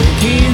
He